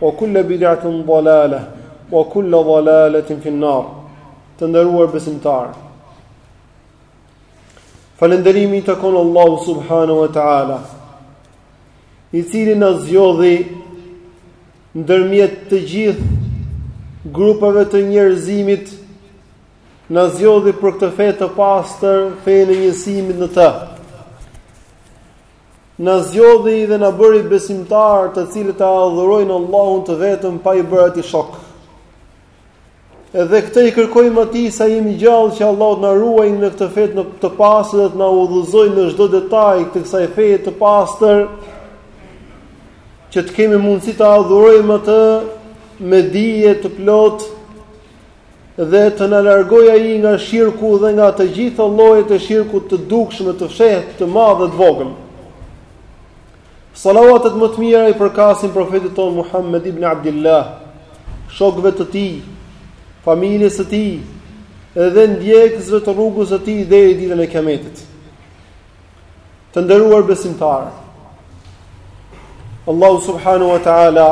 Wa kullu bidatin dalala wa kullu dalalatin fi nar. Të nderuar besimtarë. Falënderimi i takon Allahu subhanahu wa taala, i cili na zgjodhi ndërmjet të gjithë grupeve të njerëzimit na zgjodhi për këtë fe të pastër, fenë e njësimit në të. Na zgjodhi dhe na bëri besimtarë të cilët e adhurojnë Allahun të vetëm pa i bërë atij shok. Edhe këtë i kërkojmë atij sa jemi gjallë që Allahu të na ruajë në këtë fe të pastër dhe të na udhëzojë në çdo detaj të kësaj feje të pastër që të kemi mundësi ta adhurojmë atë me dije të plotë Dhe të na largojë Ai nga shirku dhe nga të gjitha llojet e shirkut të dukshëm e të fshehtë, të madh dhe të vogël. Salavatet më të mira i përkasin profetit tonë Muhammed ibni Abdilah, shokëve të tij, familjes së tij, edhe ndjekësve të rrugës së tij deri ditën e Kiametit. Të nderuar besimtarë, Allahu subhanahu wa taala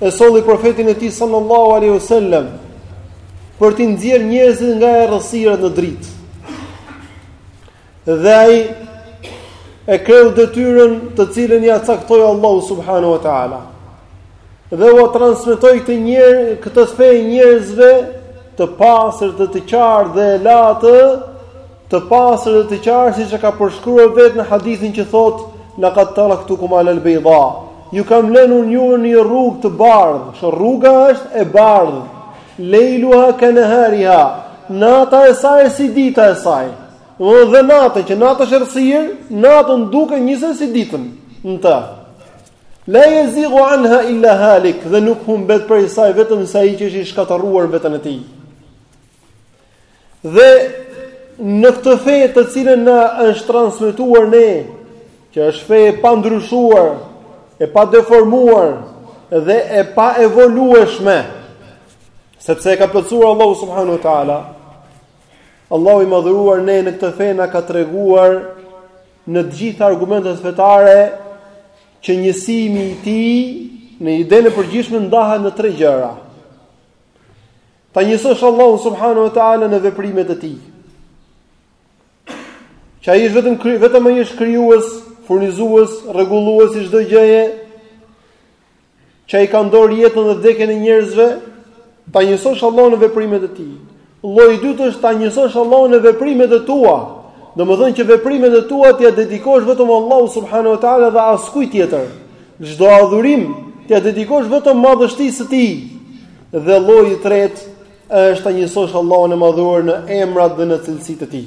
e solli profetin e tij sallallahu alaihi wasallam për t'i nxjerrë njerëzit nga errësirat në dritë. Dhe ai e kreu detyrën të cilën ia caktoi Allahu subhanahu wa taala. Dhe ua transmetoi këtë njerë, këtë fe njerëzve të pastër dhe të qartë dhe e la të pastër dhe të qartë, siç e ka përshkruar vetë në hadithin që thotë, lekad taraktukum alal bejda, ju kam lënë unë juve në një rrugë të bardhë, shë rruga është e bardhë, lejluha ke nehariha, nata e saj si dita e saj, dhe, dhe natën, që nata është errësirë, natën duken një send si ditën, në të. La yazighu anha illa halik, dhe nuk humbet prej saj vetëm se ai që e ka shkatërruar veten e tij. Dhe në këtë fe të cilën na është transmetuar ne, që është fe e pandryshuar, e padeformuar dhe e paevolueshme, sepse e ka plotësuar Allahu subhanahu wa taala. Allahu i madhëruar ne në këtë fe na ka treguar në të gjitha argumentet fetare që njësimi i tij në idenë e përgjithshme ndahet në tre gjëra. Ta njësosh Allahun subhanahu wa taala në veprimet e tij. Që ai është vetëm vetëm ai është krijues, furnizues, rregullues i çdo gjëje. që ai ka n'dorë jetën dhe vdekjen e njerëzve, ta njësosh Allahun në veprimet e tij. Lloji i dytë është ta njësosh Allahun në veprimet e tua. Domethënë që veprimet e tua t'ia dedikosh vetëm Allahut subhanahu wa taala dhe askujt tjetër. Çdo adhurim t'ia dedikosh vetëm madhështisë së tij. Dhe lloji i tretë është ta njësosh Allahun e madhuar në emrat dhe në cilësitë e tij.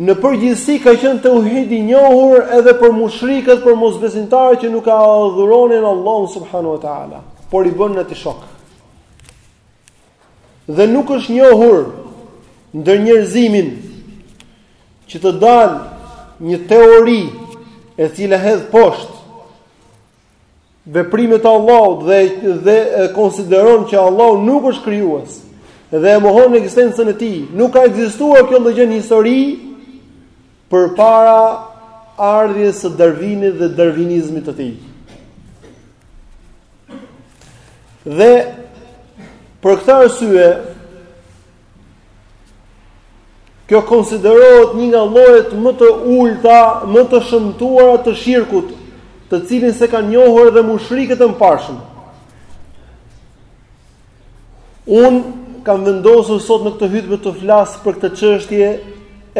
Në përgjithësi ka qenë teuhid i njohur edhe për mushrikët, për mosbesimtarët që nuk e adhuronin Allahun subhanahu wa taala, por i bënin atij shok. Dhe nuk është njohur ndër njerëzimin që të dalë një teori e cila hedh poshtë veprimet e Allahut dhe dhe konsideron që Allahu nuk është krijues dhe e mohon ekzistencën e tij. Nuk ka ekzistuar kjo lloj gjë në histori përpara ardhjes së Darwinit dhe darvinizmit të tij. Dhe për këtë arsye Kjo konsiderohet një nga llojet më të ulta, më të shëmtuara të shirkut, të cilin s'e kanë njohur edhe mushrikët e mëparshëm. Unë kam vendosur sot në këtë hutbe të flas për këtë çështje,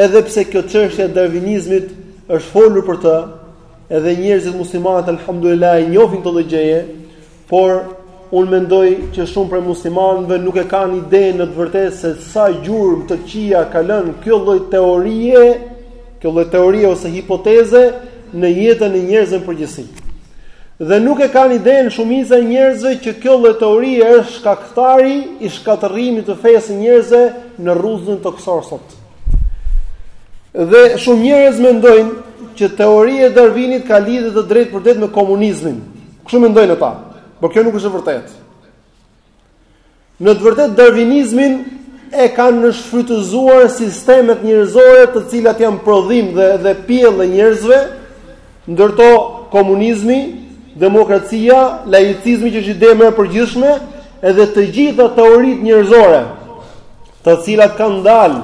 edhe pse kjo çështja e darvinizmit është folur për të, edhe njerëzit muslimanë alhamdulillah e njohin këtë lloj gjëje, Por unë mendoj që shumë prej muslimanëve nuk e kanë idenë në të vërtetë se sa gjurmë të këqija ka lënë kjo lloj teorie, kjo lloj teorie ose hipoteze në jetën e njerëzve në përgjithësi. Dhe nuk e kanë idenë shumica e njerëzve që kjo lloj teorie është shkaktari i shkatërrimit të fesë së njerëzve në rruzullin tokësor sot. Dhe shumë njerëz mendojnë që teoria e Darwinit ka lidhje të drejtpërdrejtë me komunizmin. Kështu mendojnë ata, por kjo nuk është e vërtetë. Në të vërtetë darvinizmin e kanë shfrytëzuar sistemet njerëzore të cilat janë prodhim dhe, dhe pjellë e njerëzve, ndër to komunizmi, demokracia, laicizmi që është ide më e përgjithshme, edhe të gjitha teoritë njerëzore, të cilat kanë dalë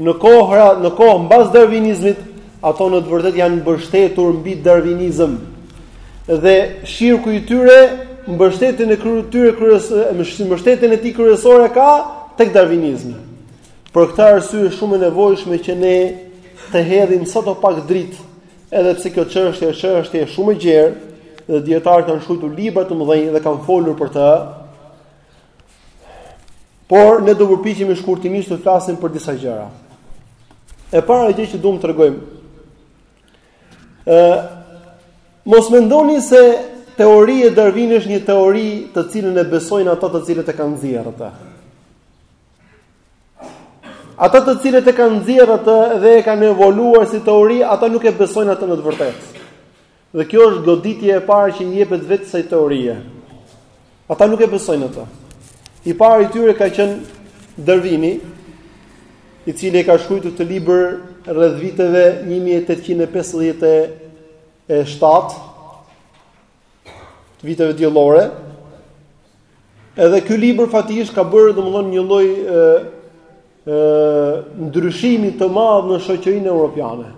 në kohëra, në kohë mbas darvinizmit, Ato në të vërtetë janë mbështetur mbi darvinizëm dhe shirku i tyre mbështetjen e tyre kryesore, mbështetjen e tij kryesore e ka tek darvinizmi. Për këtë arsye është shumë e nevojshme që ne të hedhim sadopak dritë, edhe pse kjo çështje është çështje shumë e gjerë dhe dijetarët kanë shkruar libra të mëdhenj dhe kanë folur për të. Por ne do përpiqemi shkurtimisht të flasim për disa gjëra. E para gjë që duam të tregojmë. Ë mos mendoni se teoria e Darwinit është një teori të cilën e besojnë ata të cilët e kanë nxjerrë atë. Ata të cilët e kanë nxjerrë atë dhe e kanë evoluar si teori, ata nuk e besojnë atë në të vërtetë. Dhe kjo është goditja e parë që i jepet vetë kësaj teorie. Ata nuk e besojnë atë. I pari i tyre ka qenë Darwini, i cili e ka shkruar këtë libër rreth viteve 1850 e 7 të viteve diellore. Edhe ky libër faktikisht ka bërë domethënë një lloj ë ë ndryshimi të madh në shoqërinë europiane.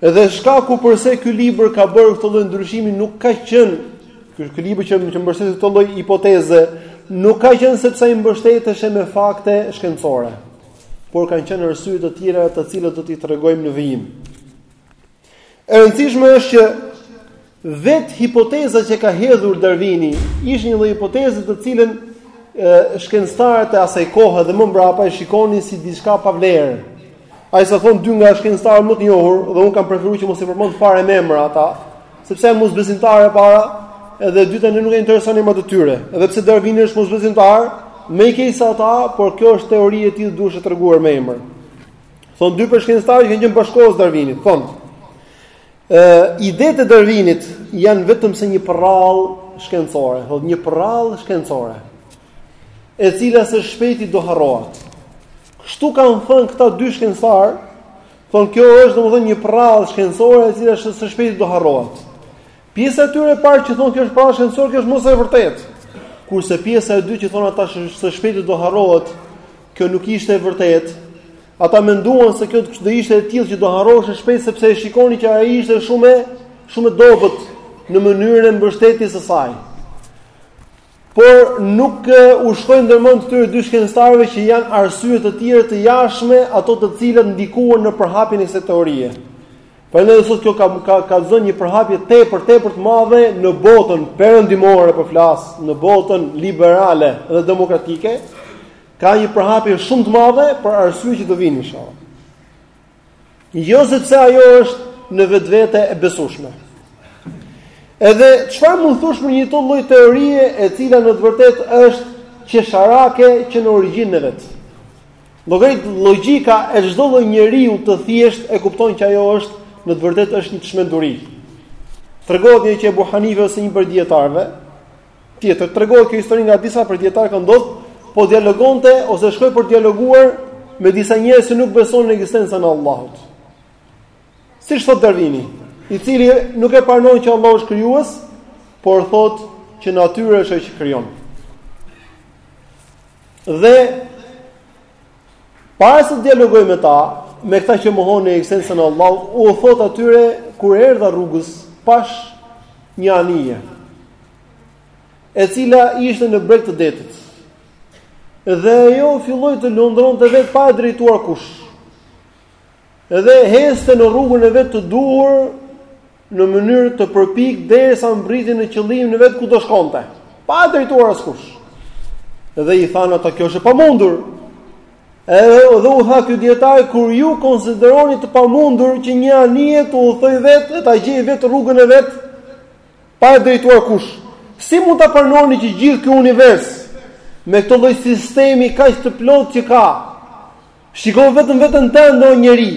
Dhe shkaku përse ky libër ka bërë këtë lloj ndryshimi nuk ka qenë ky ky libër që mbështet këtë lloj hipoteze, nuk ka qenë sepse ai mbështeteshe me fakte shkencore, por kanë qenë arsye të tjera të cilat do t'i tregojmë në vijim. E rëndësishme është që Vetë hipoteza që ka hedhur Darwini ishte një lloj hipoteze të cilën shkencëtarët e asaj kohe dhe më mbrapa e shikonin si diçka pa vlerë. Ai sa thon dy nga shkencëtarët më të njohur dhe un kam preferuar që mos i përmend fare me emra ata, sepse janë mosbesimtarë e para, edhe e dyta ne nuk na intereson emrat e tyre. Edhe pse Darwini është mosbesimtar, më i keq se ata, por kjo është teoria e tij e duheshe treguar me emër. Thon dy prej shkencëtarëve që kanë qenë bashkëkohës të Darwinit, thon Idetë e Darwinit janë vetëm se një përrallë shkencore, thonë një përrallë shkencore, e cila së shpejti do harrohet. Kështu kanë thënë këta dy shkencëtar, thonë kjo është domethënë një përrallë shkencore e cila së shpejti do harrohet. Pjesa e tyre e parë që thonë kjo është përrallë shkencore, kjo është më se e vërtetë. Kurse pjesa e dytë që thonë ata së shpejti do harrohet, kjo nuk ishte e vërtetë. Ata menduan se kjo do ishte e tillë që do harroshe shpejt sepse e shikonin që ajo ishte shumë shumë e dobët në mënyrën e mbështetjes së saj. Por nuk u shkoi ndërmend këtyre dy shkencëtarëve që janë arsye të tjera të jashtme ato të cilat ndikuan në përhapjen e kësaj teorie. Prandaj dhe sot kjo ka ka ka zënë një përhapje tepër tepër të madhe në botën perëndimore po flas, në botën liberale dhe demokratike, Ka një përhapje shumë të madhe për arsye që do vijnë inshallah. Jo sepse ajo është në vetvete e besueshme. Edhe çfarë mund të thosh për një këtë lloj teorie e cila në të vërtetë është qesharake që në origjinën e vet. Logjik logjika e çdo lloj njeriu të thjeshtë e kupton që ajo është në të vërtetë është një çmenduri. Tregohet ne që Abu Hanife ose një prej dijetarëve Tjetër tregohet kjo histori nga disa prej dietarëve ka ndodhur, po dialogonte ose shkoi për dialoguar me disa njerëz që nuk besonin në ekzistencën e Allahut. Siç thotë Darwini, i cili nuk e pranon që Allahu është krijues, por thotë që natyra është ajo që krijon. Dhe Para se të dialogojë me ta, me këta që mohojnë ekzistencën e Allahut, u thot atyre kur erdha rrugës, pash një anije, e cila ishte në breg të detit. Dhe ajo filloi të lundronte vetë pa e drejtuar kush. Dhe ecte në rrugën e vet të duhur në mënyrë të përpik derisa mbriti në qëllimin e vet ku do shkonte, pa e drejtuar askush. Dhe i thanë ata kjo është e pamundur. Edhe u tha ky dietar kur ju konsideroni të pamundur që një anije të udhëtoj vet e ta gjej vet rrugën e vet pa e drejtuar kush. Si mund ta pranoni që gjithë ky univers me këtë lloj sistemi kaq të plotë që ka, Shiko vetëm veten tënde o njeri,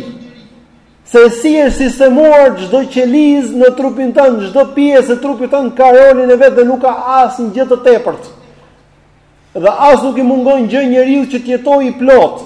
se si është sistemuar çdo qelizë në trupin tënd, çdo pjesë e trupit tënd ka rolin e vet dhe nuk ka asnjë gjë të tepërt. Dhe as nuk i mungon gjë njeriut që të jetojë i plotë.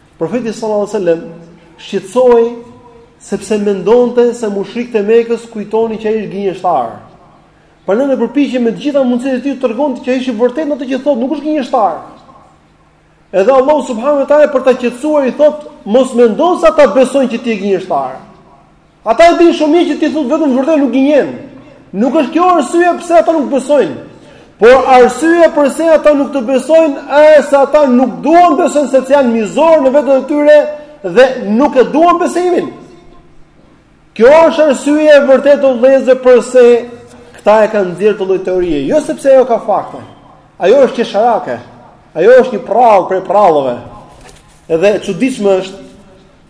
Profeti sallallahu alajhi wasallam shqetësohej sepse mendonte se mushrikët e Mekës kujtonin që ai është gënjeshtar. Prandaj përpiqej me të gjitha mundësitë e tij të tregonte që ai është i vërtetë në atë që thotë, nuk është gënjeshtar. Edhe Allah subhanahu wa taala për ta qetësuar i thotë, mos mendo se ata besojnë që ti je gënjeshtar. Ata e dinë shumë mirë që ti thua vetëm të vërtetë nuk gënjen. Nuk është kjo arsyeja pse ata nuk besojnë. Por arsyeja pse ata nuk të besojnë është se ata nuk duan besojnë se janë mizor në veten e tyre dhe nuk e duan besimin. Kjo është arsyeja e vërtetë vëllezër pse këta e kanë nxjerrë këtë lloj teorie, jo sepse ajo ka fakte. Ajo është qesharake. Ajo është një prallë prej prallave. E çuditshme është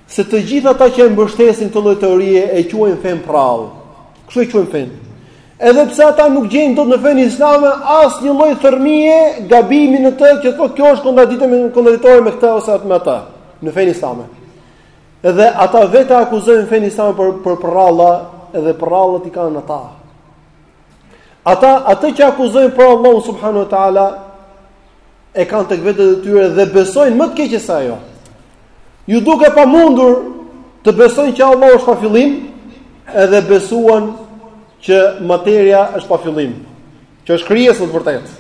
Se të gjithë ata që e mbështesin këtë lloj teorie e quajnë fen prall. Kështu e quajnë fen. Edhe pse ata nuk gjejnë dot në fen islame asnjë lloj thërrmie gabimi në të që thotë kjo është kontradiktë me kontradiktore me këtë ose me atë në fenë islame. Edhe ata vetë akuzojnë fenë islame për për prralla, edhe prrallat i kanë ata. Ata atë që akuzojnë për Allahun subhanuhu teala e kanë tek vetët e tyre dhe besojnë më të keqe se ajo. Iu duk e pamundur të besojnë që Allah është pa fillim, edhe besuan që materia është pa fillim, që është krijesë në të vërtetë.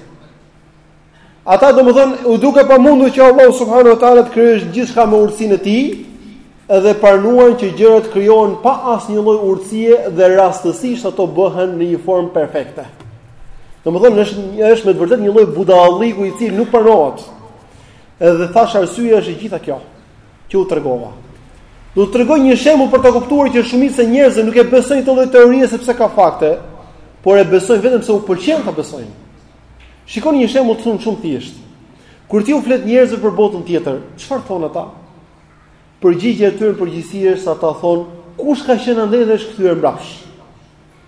Ata domethënë, u duk e pamundur që Allah subhanahu wa teala të krijojë gjithçka me urtësinë e tij, Edhe pranuan që gjërat krijohen pa asnjë lloj urtësie dhe rastësisht ato bëhen në një formë perfekte. Domethënë është është me të vërtetë një lloj budalliku i cili nuk pranohet. Edhe thash arsyeja është e gjitha kjo që u tregova. Do të tregoj një shembull për ta kuptuar që shumica e njerëzve nuk e besojnë këtë lloj teorie sepse ka fakte, por e besojnë vetëm se u pëlqen ta besojnë. Shikoni një shembull shumë shumë të thjeshtë. Kur ti u flet njerëzve për botën tjetër, çfarë thonë ata? Përgjigja e tyre në përgjithësi është se ata thonë, kush ka qenë andej dhe është kthyer mbrapsh.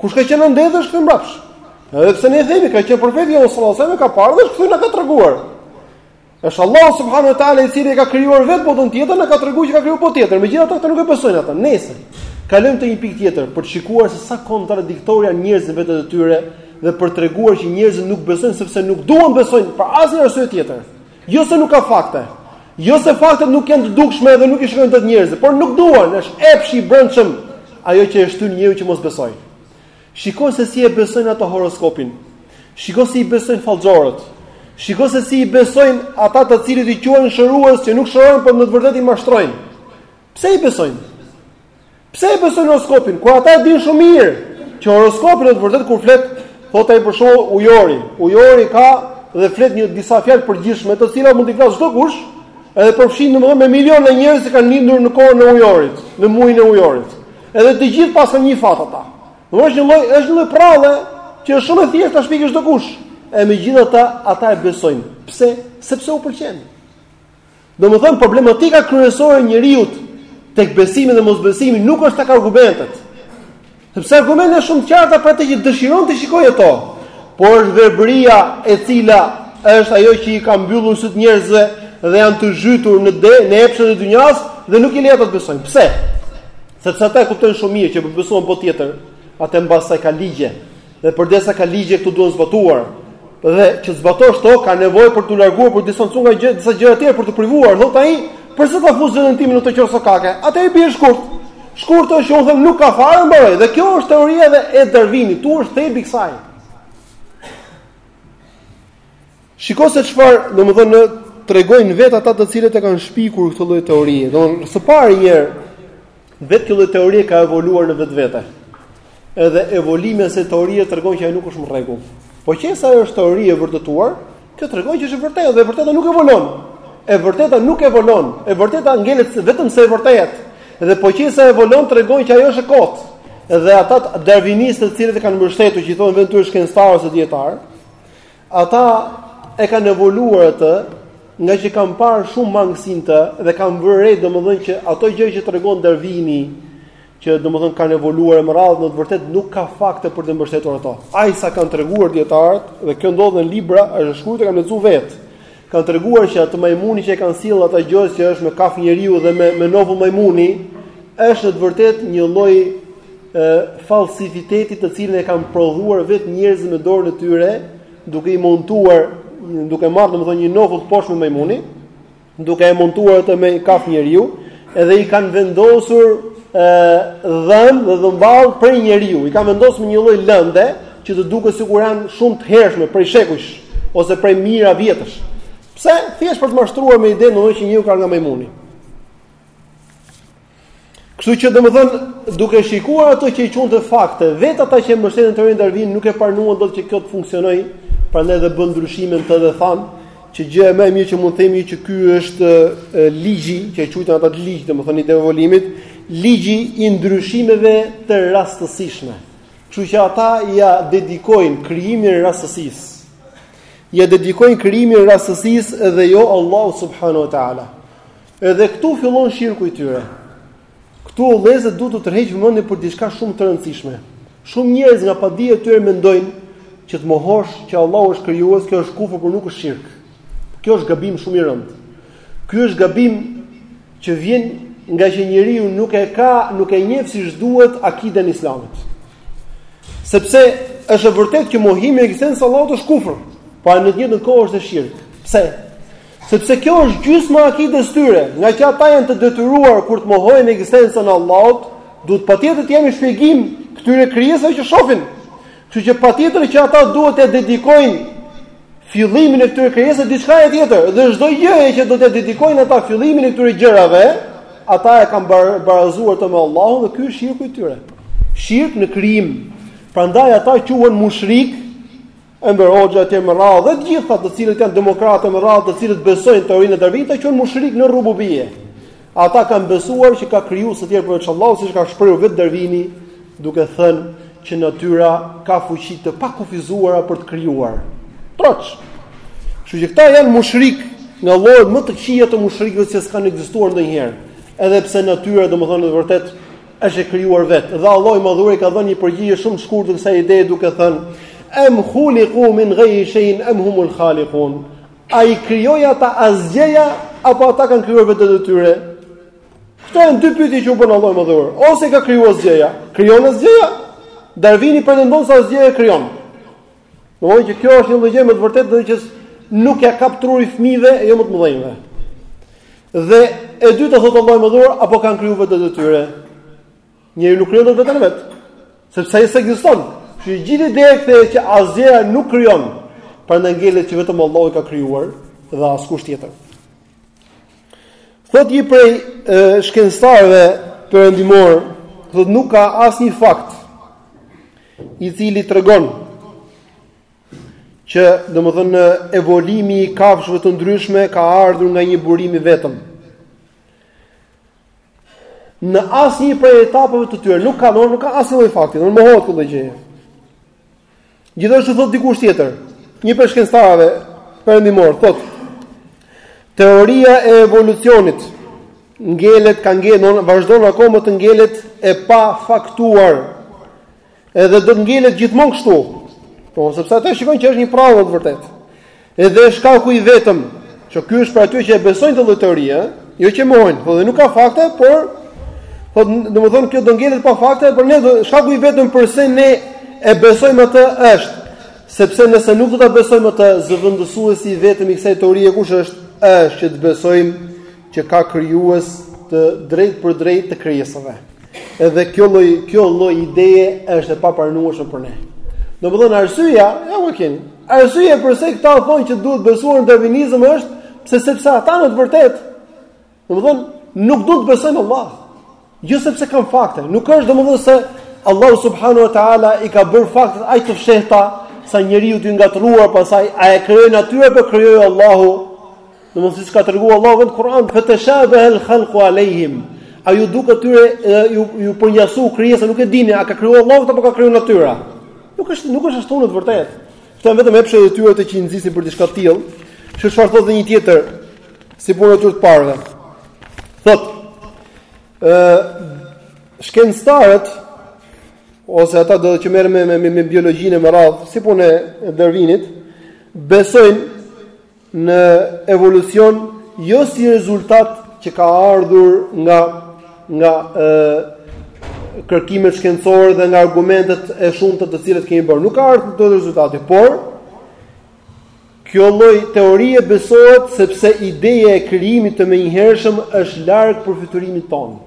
Kush ka qenë andej dhe është kthyer mbrapsh. Edhe pse ne themi ka qenë profeti sallallahu alejhi ve sel-lem ka parë dhe është kthyer na ka treguar. Është Allahu subhanahu wa taala i cili e ka krijuar vetë botën tjetër, na ka treguar që ka krijuar botën tjetër. Megjithatë ata nuk e besojnë atë. Nëse kalojmë te një pikë tjetër për të shikuar se sa kontradiktorë janë njerëzit në vetvete të tyre dhe për treguar që njerëzit nuk besojnë sepse nuk duan besojnë për asnjë arsye tjetër. Jo se nuk ka fakte. Jo se faktet nuk janë të dukshme dhe nuk i shikojnë dot njerëzit, por nuk duan, është epshi i brendshëm ajo që e shtyn njeriu që mos besojë. Shiko se si e besojnë ata horoskopin. Shiko si i besojnë fallxhorët. Shiko se si i besojnë ata të cilët i quajnë shërues që nuk shërojnë, por në të vërtetë i mashtrojnë. Pse i besojnë? Pse e besojnë horoskopin? Kur ata e dinë shumë mirë që horoskopi në të vërtetë kur flet, thotë ai për shembull ujori. Ujori ka dhe flet një disa fjalë të përgjithshme, të cilat mund t'i flasë çdo kush, edhe përfshin domethënë me miliona njerëz që kanë lindur në kohën e ujorit, në muajin e ujorit. Edhe të gjithë paskan një fat ata. Do është një lloj, është një lloj pralle që është shumë e thjeshtë ta shpikë çdo kush. E megjithatë ata e besojnë. Pse? Sepse u pëlqen. Domethënë problematika kryesore e njeriut tek besimi dhe mosbesimi nuk është tek argumentet. Sepse argumentet janë shumë të qarta për atë që dëshiron t'i shikojë ato, por është verbëria e cila është ajo që i ka mbyllur sytë njerëzve dhe janë të zhytur në de, në epshet e dynjas dhe nuk i lë ata të besojnë. Pse? Sepse ata e kuptojnë shumë mirë që po besuan botën tjetër, atëherë mbas saj ka ligje, Dhe përderisa ka ligje këto duhen zbatuar. Dhe që të zbatosh këto ka nevojë për t'u larguar për t'u distancu nga gjë, disa gjëra të tjera për t'u privuar, thotë ai, përse ta fus veten time në këto qorrsokake? Atëherë i bie shkurt. Shkurt është që unë them nuk ka fare, mbaroi dhe kjo është teoria dhe e Darwinit, këtu është thelbi i kësaj. Shiko se çfarë, domethënë, tregojnë vetë ata të cilët e kanë shpikur këtë lloj teorie. Domethënë, së pari një herë, vetë kjo lloj teorie ka evoluar në vetvete. Edhe evolimi i kësaj teorie tregon që ajo nuk është në rregull. Po qe se është teori e vërtetuar, kjo tregon që është e vërtetë dhe e vërteta nuk evolon. E vërteta nuk evolon, e vërteta ngelet vetëm se e vërtetë. Dhe po qe se evolon tregon që ajo është e kotë. Dhe ata darvinistët të cilët e kanë mbështetur që i thonë vetes shkencëtarë ose dijetarë, Ata e kanë evoluar atë, nga që kanë parë shumë mangësi në të dhe kanë vënë re domethënë që ato gjëra që tregon Darwini që domethënë kanë evoluar e me radhë në të vërtetë nuk ka fakte për të mbështetur ato. Aq sa kanë treguar dijetarët dhe kjo ndodhet në libra, është e shkruar dhe e kam lexuar vetë. kanë treguar që atë majmuni që e kanë sjellë ata gjoja që është me kafkë njeriu dhe me me nofull majmuni, është në të vërtetë një lloj ë falsifiteti të cilin e kanë prodhuar vetë njerëzit me dorën e tyre, duke i montuar, duke marrë domethënë një nofull të poshtme majmuni, duke e montuar atë me kafkë njeriu, Edhe i kanë vendosur ë dhëmbë dhe dhëmballë prej njeriu. I kanë vendosur me një lloj lënde që të duket sikur janë shumë të hershme prej shekujsh ose prej mijëra vjetësh. Pse? Thjesht për të mashtruar me idenë ndonjë që njeriu ka ardh nga majmuni. Kështu që domethën duke shikuar ato që i quante fakte, vetë ata që e mbështetën teorinë e Darwinit nuk e pranuan dot që kjo të funksionojë, prandaj dhe bënë ndryshime në të dhe thanë që gjëja më e mirë që mund të themi që ky është ligji që e quajtën ata ligj, domethënë i evoluimit, ligji i ndryshimeve të rastësishme. Kështu që ata ia dedikojnë krijimin rastësisë. Ia dedikojnë krijimin rastësisë dhe jo Allahut subhanahu wa taala. Edhe këtu fillon shirku i tyre. Këtu vëllezër duhet t'ju tërheq vëmendjen për diçka shumë të rëndësishme. Shumë njerëz nga padija e tyre mendojnë që të mohosh që Allahu është krijues, kjo është kufër, por nuk është shirk. Kjo është gabim shumë i rëndë. Ky është gabim që vjen nga që njeriu nuk e ka, nuk e njeh siç duhet akiden islame. Sepse është e vërtetë që mohimi i ekzistencës së Allahut është kufër, por në të njëjtën kohë është shirk. Pse? Sepse kjo është gjysma e akides së tyre, nga që ata janë të detyruar kur të mohojnë ekzistencën e Allahut, duhet patjetër t'u japin shpjegim këtyre krijesave që shohin. Kështu që patjetër që ata duhet t'ia dedikojnë fillimin e këtyre krijesave diçkaje tjetër dhe çdo gjëje që do t'ia dedikojnë ata fillimin e këtyre gjërave, ata e kanë bar barazuar atë me Allahun dhe ky është shirku i tyre. Shirk në krijim. Prandaj ata quhen mushrik, Enver Hoxha e të tjerë me radhë dhe të gjithë ata të cilët janë demokratë e me radhë të cilët besojnë teorinë e Darwinit ata quhen mushrikë në rububie. Ata kanë besuar që ka krijues të tjerë përveç Allahut siç e ka shprehur vetë Darwini duke thënë që natyra ka fuqi të pakufizuara për të krijuar. Troç. Kështu që këta janë mushrik nga llojet më të këqija të mushrikëve që s'kanë ekzistuar ndonjëherë. Edhe pse natyra domethënë në të vërtetë është e krijuar vetë. Dhe Allahu i Madhëruar i ka dhënë një përgjigje shumë të shkurtër kësaj ideje duke thënë: "Am khuliqu min ghayri shay'in am humul khaliqun?" A i krijoi ata asgjëja apo ata kanë krijuar veten e tyre? Këto janë dy pyetje që u bën Allahu i Madhëruar. Ose i ka krijuar asgjëja, krijon asgjëja? Darwini pretendon se asgjëja e krijon. Domethënë që kjo është një logjikë me të vërtetë do që nuk ja kap truri fëmijëve e jo më të mëdhenjve. Dhe e dyta thotë Allahu më dhuar apo kanë krijuar veten e tyre. Njeriu nuk krijon dot veten e vet, sepse ai s'ekziston. Që gjithë ideja kthehet që asgjëja nuk krijon, prandaj ngelet që vetëm Allahu i ka krijuar dhe askush tjetër. Thot një prej shkencëtarëve perëndimor, thot nuk ka asnjë fakt i cili tregon që domethënë evolimi i kafshëve të ndryshme ka ardhur nga një burim i vetëm. Në asnjë prej etapave të tyre nuk ka nuk ka asnjë lloj fakti, mohohet kjo lloj gjëje. Gjithashtu thot dikush tjetër, një prej shkencëtarëve perëndimor, thot teoria e evolucionit Ngelet, ka ngelur, vazhdon akoma të ngelet e pa faktuar. Edhe do të ngelet gjithmonë kështu. Po sepse ata shikojnë që është një përrallë në të vërtetë. Edhe është shkaku i vetëm që ky është prej atyre që e besojnë këtë lloj teorie, jo që mohojnë, po dhe nuk ka fakte, por po domethënë kjo do ngelet pa fakte, por ne thotë shkaku i vetëm përse ne e besojmë atë është sepse nëse nuk do ta besojmë atë zëvendësuesi i vetëm i kësaj teorie kush është? Është që të besojmë që ka krijues të drejtpërdrejtë të krijesave. Edhe kjo lloj kjo lloj ideje është e papranueshme për ne. Domethënë arsyeja, ja ku keni. Arsyeja pse këta thonë që duhet besuar në darvinizëm është pse sepse ata në të vërtetë domethënë nuk duan të besojnë në Allah. Jo sepse kanë fakte, nuk është domethënë se Allahu subhanahu wa taala i ka bërë faktet aq të fshehta sa njeriu të jetë i ngatërruar pastaj a e krijoi natyra apo krijoi Allahu? Domethënë siç ka treguar Allahu në Kur'an, "Fa tashabaha al-khalqu alayhim." A ju duk atyre ju ju përngjasua krijesa, nuk e dinë a ka krijuar Allahu apo ka krijuar natyra? Nuk është nuk është ashtu në të vërtetë. Këto janë vetëm epshe të tyre që i nxisin për diçka të tillë. Kështu çfarë thotë një tjetër si puna e atyre të parëve. Thotë Ë shkencëtarët ose ata domethënë që merren me me, me, me biologjinë e me radhë, si puna e Darwinit, besojnë në evolucion jo si rezultat që ka ardhur nga nga ë kërkimet shkencore dhe nga argumentet e shumta të cilat kemi bërë. Nuk ka ardhur dot rezultati, por Kjo lloj teorie besohet sepse ideja e krijimit të menjëhershëm është larg përfytyrimit tonë.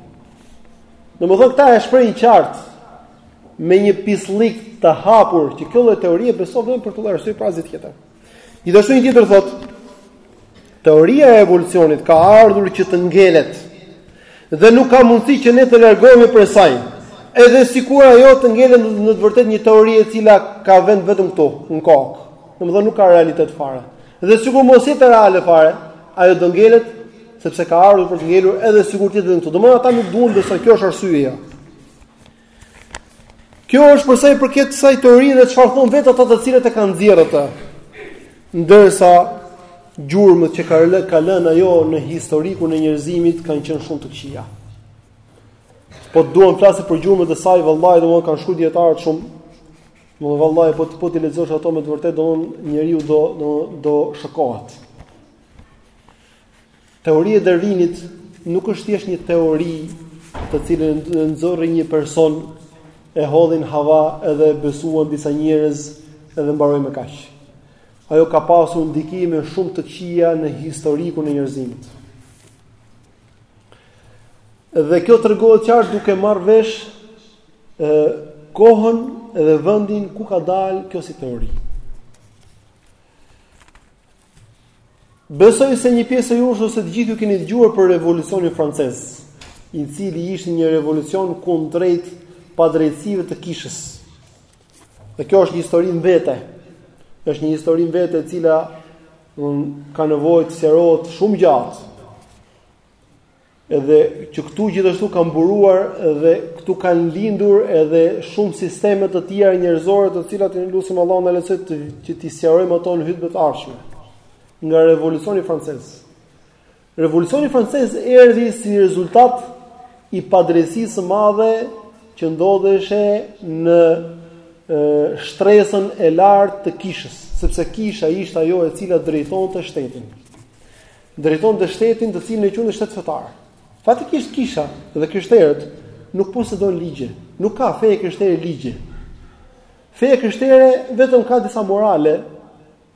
Domethënë këta e shprehin qartë me një pisllik të hapur që kjo lloj teorie besohet vetëm për këtë lloj arsye për asgjë tjetër. Gjithashtu një tjetër thotë Teoria e evolucionit ka ardhur që të ngelet dhe nuk ka mundësi që ne të largohemi prej saj. Edhe sikur ajo të ngelet në të vërtetë një teori e cila ka vend vetëm këtu, në kokë. Domethënë nuk ka realitet fare. Dhe sikur mos jetë reale fare, ajo do ngelet sepse ka ardhur për të ngelur edhe sikur t'jetë vetëm këtu. Domethënë ata nuk duan të besojnë, kjo është arsyeja. Kjo është për sa i përket kësaj teorie dhe çfarë thonë vetë ata të cilët e kanë nxjerrë atë. Ndërsa gjurmët që ka lënë ka lënë ajo në historikun e njerëzimit kanë qenë shumë të këqija. Po duam të flasim për gjurmët e saj, vallahi domon kanë shkruar dietarët shumë. Domon vallahi po t'i po t'i lexosh ato me të vërtetë domon njeriu do do do shokohet. Teoria e Darwinit nuk është thjesht një teori të cilën e nxorri një person e hodhi n'hava edhe e besuan disa njerëz edhe mbaroi me kaq. Ajo ka pasur ndikime shumë të këqija në historikun e njerëzimit. Dhe kjo tregohet qartë duke marrë vesh e, kohën edhe vendin ku ka dalë kjo si teori. Besoj se një pjesë e jush ose të gjithë ju keni dëgjuar për revolucionin francez, i cili ishte një revolucion kundrejt padrejtësive të kishës. Dhe kjo është një histori në vete. Është një histori në vete e cila ëm ka nevojë të sqarohet shumë gjatë. Edhe që këtu gjithashtu kanë buruar dhe këtu kanë lindur edhe shumë sisteme të tjera njerëzore të cilat i lutim Allahun na lehtësojë që t'i sqarojmë ato në hutbet e ardhshme. Nga revolucioni francez. Revolucioni francez erdhi si rezultat i padrejtisë së madhe që ndodheshe në shtresën e lartë të kishës, sepse kisha ishte ajo e cila drejtonte shtetin. Drejtonte shtetin të cilin e quajnë shtet fetar. Faktikisht kisha dhe krishterët nuk posedojnë ligje. Nuk ka feja krishtere ligje. Feja krishtere vetëm ka disa morale,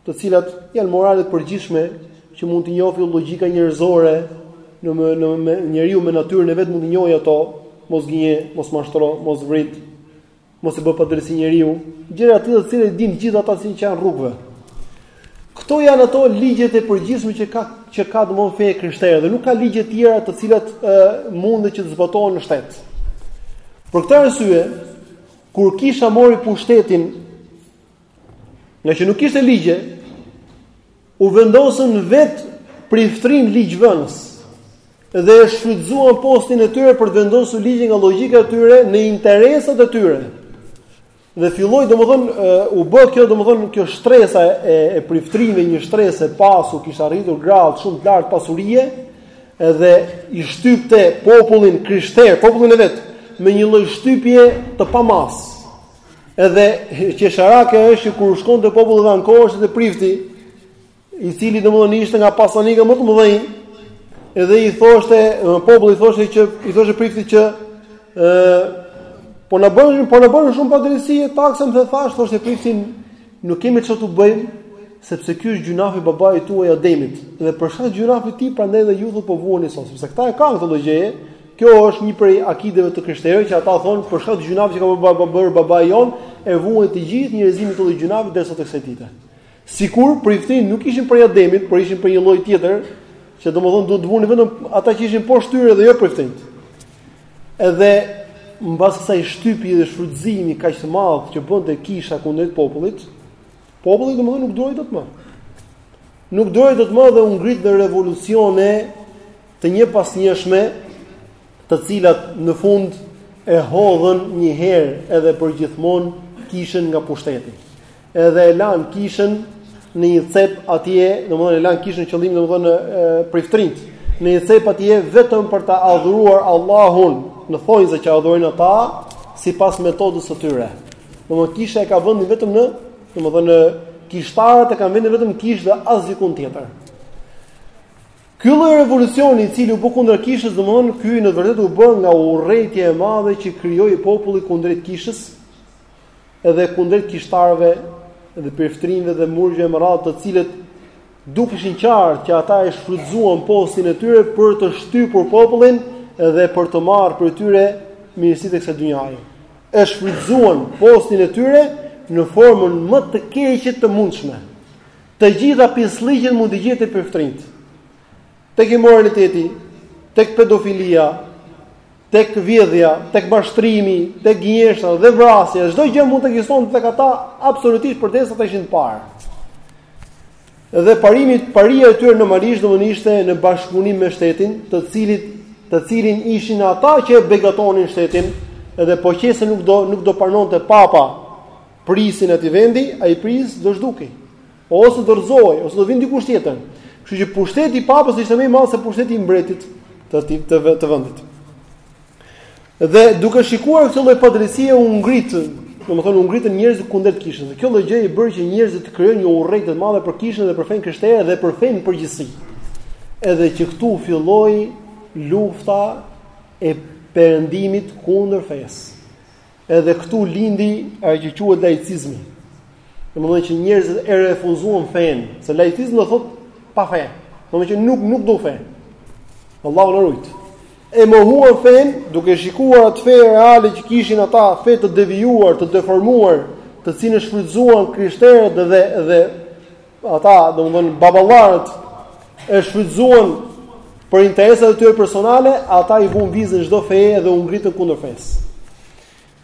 të cilat janë morale të përgjithshme që mund t'i njohë logjika njerëzore në më, në me, njeriu me natyrën e vet mund t'i njohë ato, mos gënje, mos mashtro, mos vrit, Mos i bëj padrejtësi njeriut, gjëra të tilla të cilat i dinë të gjithë ata që janë rrugëve. Këto janë ato ligjet e përgjithshme që ka që ka domon feja krishtere dhe nuk ka ligje të tjera të cilat e, mundet që të zbatohen në shtet. Për këtë arsye, kur kisha mori pushtetin Nga që nuk kishte ligje, u vendosën vetë priftërinjtë ligjvënës dhe shfrytëzuan postin e tyre për të vendosur ligje nga logjika e tyre në interesat e tyre. Dhe filloi domethënë u bë kjo domethënë kjo shtresa e e priftërinjve një shtresë e pasur kishte arritur gradë shumë të lartë pasurie edhe i shtypte popullin e krishterë, popullin e vet me një lloj shtypjeje të pamasë. Edhe qesharake është që kur shkonte populli dhe ankohej te prifti, i cili domethënë ishte nga pasanikët më të mëdhenj, edhe i thoshte populli thoshte që i thoshte priftit që ë po na bën po na bën shumë padrejtësi e taksën të thash thoshte prifti nuk kemi çfarë të bëjmë sepse ky është gjynahi i babait tuaj Ademit dhe për shkak të gjynahit të tij prandaj dhe ju thotë po vuani sot sepse këta e kanë këtë lloj gjëje Kjo është një prej akideve të të krishterëve që ata thonë për shkak të gjynahit që ka bërë baba bërë babai jonë, e vuan i gjithë njerëzimi këtë gjynah deri sot e kësaj dite. Sikur priftërinjtë nuk ishin prej Ademit, por ishin prej një lloji tjetër, që domethënë duhet të vuanin vetëm ata që ishin poshtë tyre dhe jo priftërinjtë. Edhe mbas kësaj shtypjeje dhe shfrytëzimi kaq të madh që bënte kisha kundrejt popullit, populli domethënë nuk duroi dot më. Nuk duroi dot më dhe u ngrit në revolucione të njëpasnjëshme, të cilat në fund e hodhën një herë edhe për gjithmonë kishën nga pushteti. Edhe e lanë kishën në një cep atje, domethënë e lanë kishën qëllim domethënë priftërinjtë, në një cep atje vetëm për ta adhuruar Allahun, në thonjëza që adhurojnë ata sipas metodës së tyre. Domethënë kisha e ka vendin vetëm në, domethënë kishtarët e ka vendin vetëm kishë dhe asgjëkund tjetër. Ky lloj revolucioni i cili u bë kundër kishës, domethënë ky në të vërtetë u bë nga urrejtja e madhe që krijoi populli kundrejt kishës dhe kundrejt kishtarëve dhe priftërinjve dhe murgjve me radhë të cilët dukeshin qartë që ata e shfrytëzuan postin e tyre për të shtypur popullin dhe për të marrë për tyre mirësitë e kësaj dynjaje. E shfrytëzuan postin e tyre në formën më të keqe të mundshme. Të gjitha pisllëqet mund t'i gjeje te priftërinjtë. Tek imoraliteti, tek pedofilia, tek vjedhja, tek mashtrimi, tek gënjeshtra dhe vrasja, çdo gjë mund të ekzistonte tek ata absolutisht përderisa ata ishin të parë. Dhe paria, paria e tyre normalisht domethënë ishte në bashkëpunim me shtetin, të cilit të cilin ishin ata që e begatonin shtetin, edhe po qe se nuk do nuk do pranonte papa Prijësin e atij vendi, ai prijës do zhdukej. Ose do rrëzohej, ose do vinte dikush tjetër. Kështu që pushteti i papës ishte më i madh se pushteti i mbretit të të të, të vendit. Dhe duke shikuar këtë lloj padrejtësie u ngritën, domethënë u ngritën njerëzit kundër kishës. Dhe kjo lloj gjëje i bëri që njerëzit të krijojnë një urrejtje të madhe për kishën dhe për fenë krishtere dhe për fenë në përgjithësi. Edhe që këtu filloi lufta e perëndimit kundër fesë. Edhe këtu lindi ajo që quhet laicizmi. Domethënë që njerëzit e refuzuan fenë, se laicizmi do thotë pa fe. Domethënë që nuk nuk do fe. Allahu na rujt. E mohuan fenë duke shikuar atë fe reale që kishin ata, fe të devijuar, të deformuar, të cilën e shfrytëzuan krishterët dhe dhe Ata, domethënë, baballarët e shfrytëzuan për interesat e tyre personale, ata i vunë vizën çdo feje dhe u ngritën kundër fesë.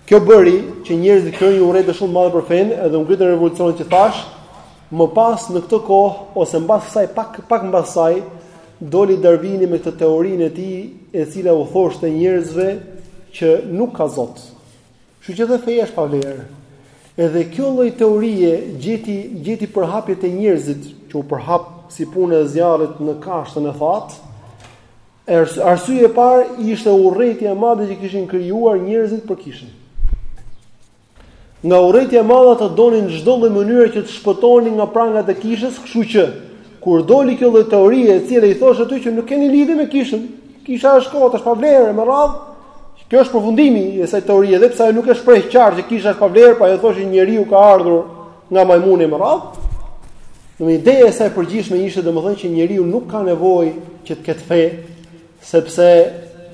Kjo bëri që njerëzit të kenë urrejtje shumë të madhe për fenë dhe u ngritën revolucionet që thashë, më pas në këtë kohë ose mbas kësaj pak pak mbas kësaj doli Darwini me këtë teorinë e tij e cila u thoshte njerëzve që nuk ka Zot. Kështu që dhe feja është pa vlerë. Edhe kjo lloj teorie gjeti gjeti përhapje te njerëzit që u përhap si puna e zjarrit në kashtën e thatë. Arsyeja e parë ishte urrejtja e madhe që kishin krijuar njerëzit për kishën. Nga urrejtja e madhe ata donin çdo lloj mënyre që të shpëtonin nga prangat e kishës, kështu që Kur doli kjo lloj teorie e cila i thoshte atyre që nuk keni lidhje me kishën, kisha është kot, është pa vlerë me radhë. Kjo është përfundimi i asaj teorie, edhe pse ajo nuk e shpreh qartë që kisha është pa vlerë, po ajo thoshte njeriu ka ardhur nga majmuni me radhë. Dhe ideja e saj përgjithshme ishte domethënë që njeriu nuk ka nevojë që të ketë fe, sepse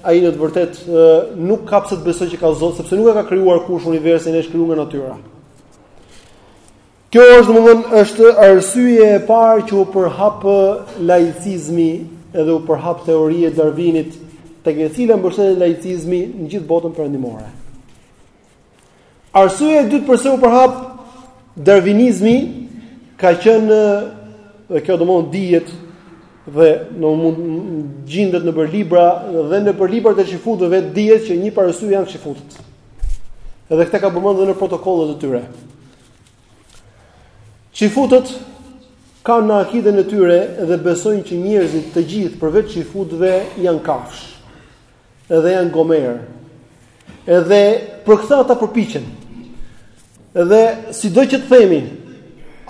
ai në të vërtetë nuk ka pse të besojë që ka Zot, sepse nuk e ka krijuar kush universin, është krijuar nga natyra. Kjo është domethënë është arsyeja e parë që u përhap laicizmi edhe u përhap teoria e Darvinit, tek e cila mbështetet laicizmi në gjithë botën perëndimore. Arsyeja e dytë përse u përhap darvinizmi ka qenë dhe kjo domethënë dihet dhe mund gjindet nëpër libra dhe nëpër librat e çifutëve dihet që një arsye janë çifutët. Edhe këtë e kanë përmend dhe në protokollet e tyre. Çifutët kanë në akiden e tyre dhe besojnë që njerëzit të gjithë përveç çifutëve janë kafshë. Edhe janë gomerë. Edhe për këtë ata përpiqen. Edhe sido që të themi,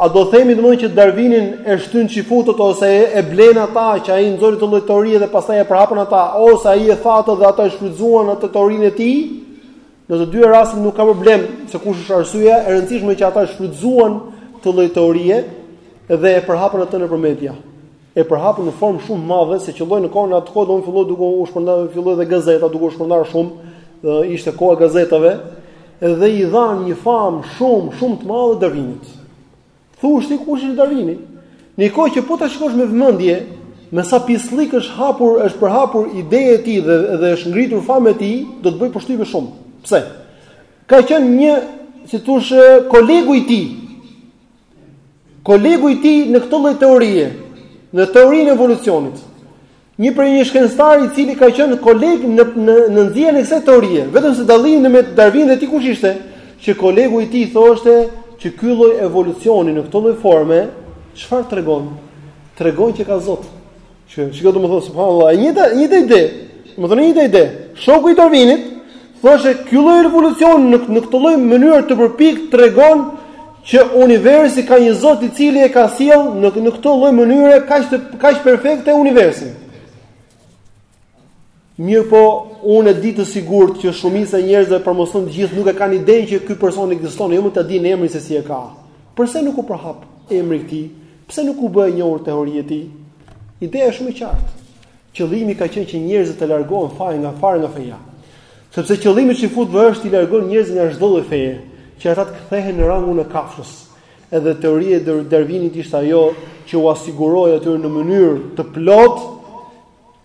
a do themi domethënë që Darwinin e shtynë çifutët ose e blenë ata që ai nxori këtë lloj teorie dhe pastaj e përhapën ata ose ai e tha atë dhe ata e shfrytëzuan atë teorinë e tij? Në të dyja rastet nuk ka problem se kush është arsyeja, e rëndësishme që ata shfrytëzuan këtë lloj teorie dhe e përhapën atë nëpër media. E përhapën në formë shumë të madhe se qëlloi në kohën atë kohë domethënë filloi duke u shpërndar filloi dhe gazeta duke u shpërndar shumë, dhe ishte koha e gazetave dhe i dhanë një famë shumë shumë të madhe Darwinit. Thua ti kush është Darwini? Në kohë që po ta shikosh me vëmendje, me sa pisllik është hapur, është përhapur ideja e tij dhe dhe është ngritur fama e tij, do të bëjë përshtypje shumë. Pse? Ka qenë një, si i thonë, kolegu i tij. Kolegu i tij në këtë lloj teorie, në teorinë e evolucionit. Një prej një shkencëtar i cili ka qenë koleg në në në nxjerrjen e kësaj teorie, vetëm se dallimi në mes Darwinit dhe tij kush ishte, që kolegu i tij thoshte që ky lloj evolucioni në këtë lloj forme, çfarë tregon? Tregon që ka Zot. Që çka domethënë subhanallahu, e njëjta e njëjta ide. Domethënë e njëjta ide. Shoku i Darwinit Thoshte, ky lloj evolucioni në në këtë lloj mënyrë të përpiktë tregon që universi ka një Zot i cili e ka sjellë në në këtë lloj mënyre kaq kaq perfekte universin. Mirëpo, unë e di të sigurt që shumica e njerëzve për mos thënë të gjithë nuk e kanë idenë që ky person ekziston, jo më ta dinë emrin se si e ka. Përse nuk u përhap emri i tij? Pse nuk u bë e njohur teoria e tij? Ideja është shumë e qartë. Qëllimi ka qenë që njerëzit të largohen fare nga fare nga feja. Sepse qëllimi i çifutëve është t'i largojnë njerëzit nga çdo lloj feje, që ata të kthehen në rangun e kafshës. Edhe teoria e Darwinit ishte ajo që ua siguroi atyre në mënyrë të plotë